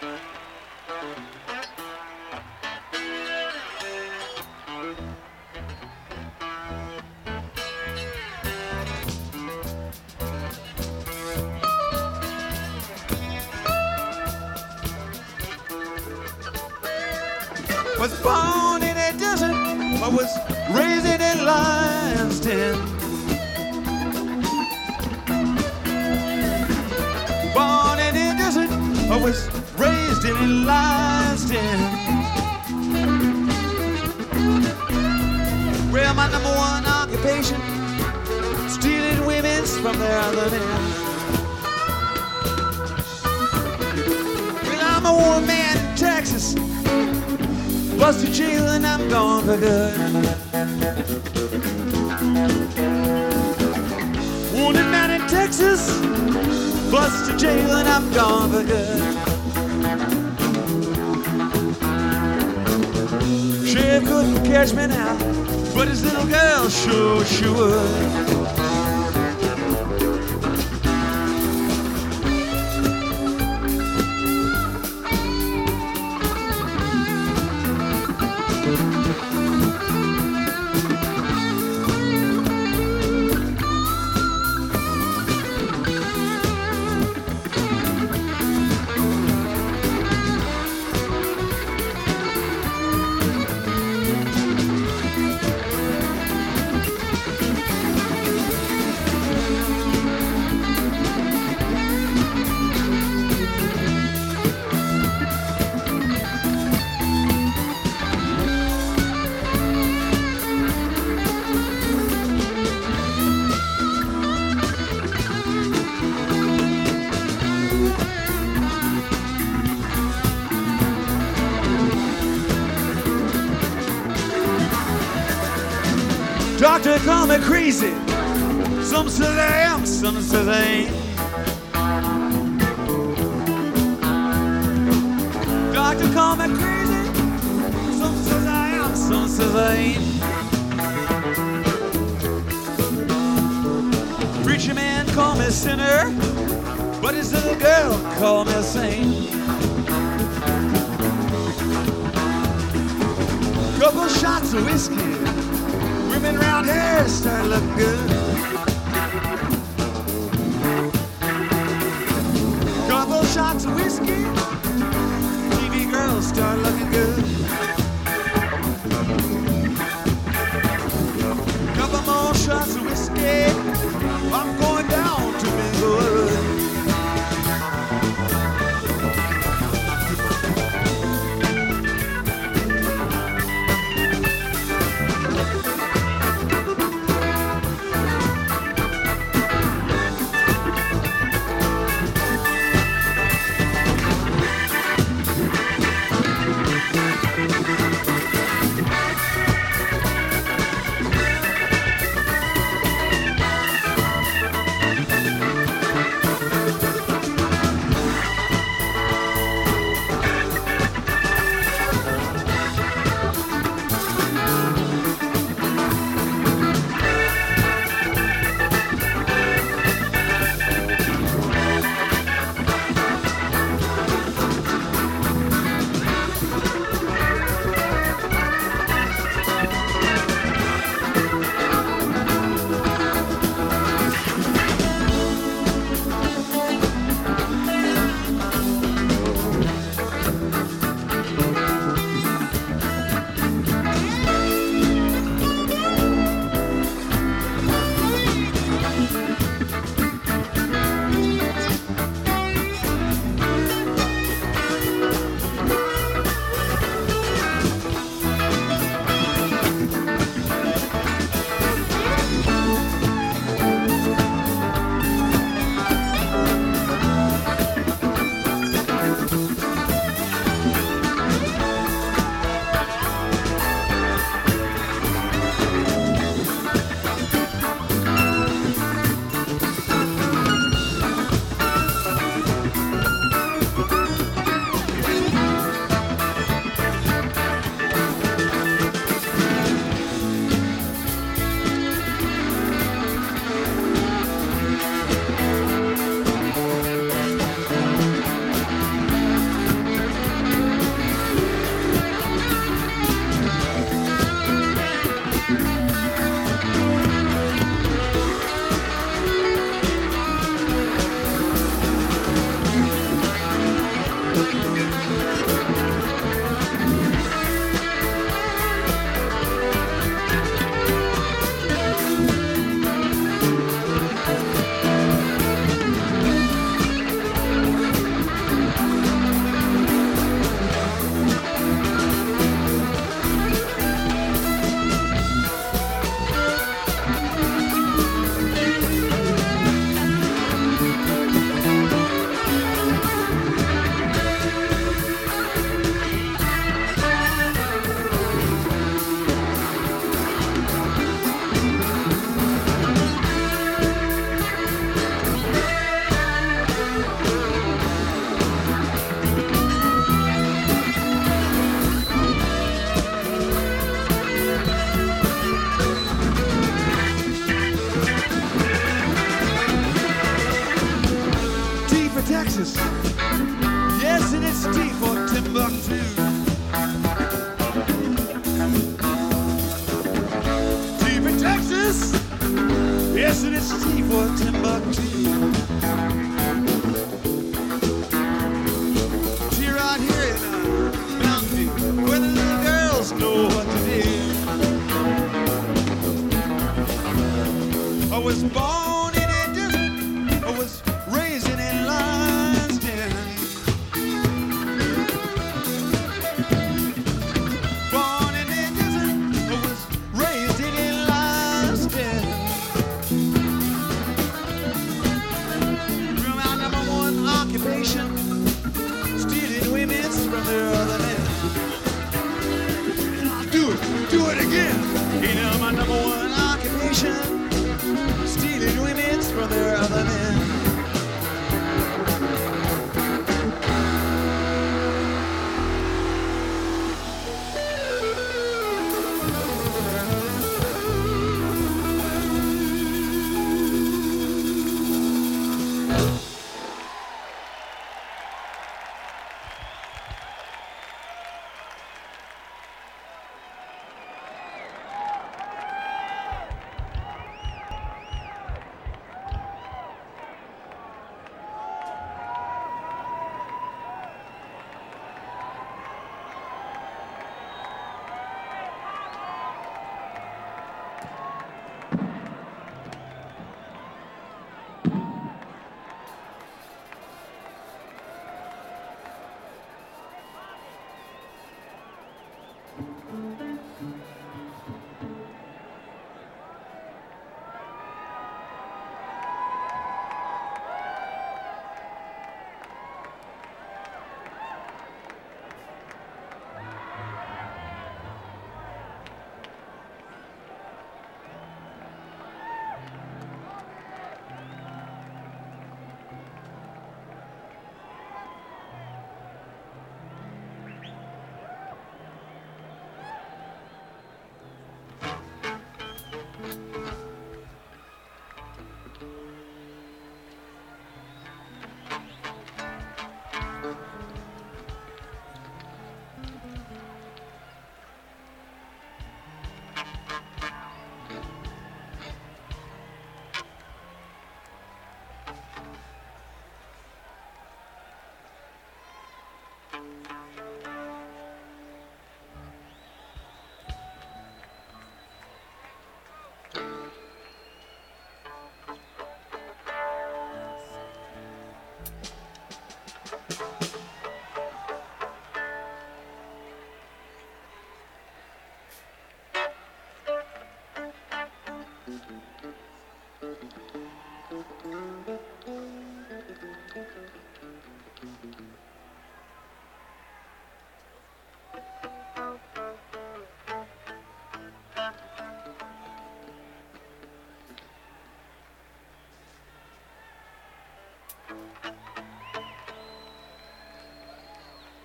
Was born in a desert, I was raised in a lion's den. Born in a desert, I was in a lion's den. Well, my number one occupation, stealing women's from their other men. Well, I'm a one man in Texas. Bust to jail and I'm gone for good. Wounded man in Texas. Bust to jail and I'm gone for good. Sheriff couldn't catch me now, but his little girl sure, sure would. Call me crazy. Some say I am, some say I ain't. Doctor call me crazy. Some says I am, some says I ain't. Preacher man call me sinner, but his little girl call me saint. Couple shots of whiskey. Women around here start looking good. Couple shots of whiskey, TV girls start looking good. Yes, it's T for Timbuktu. T for Texas. Yes, it's T for Timbuktu.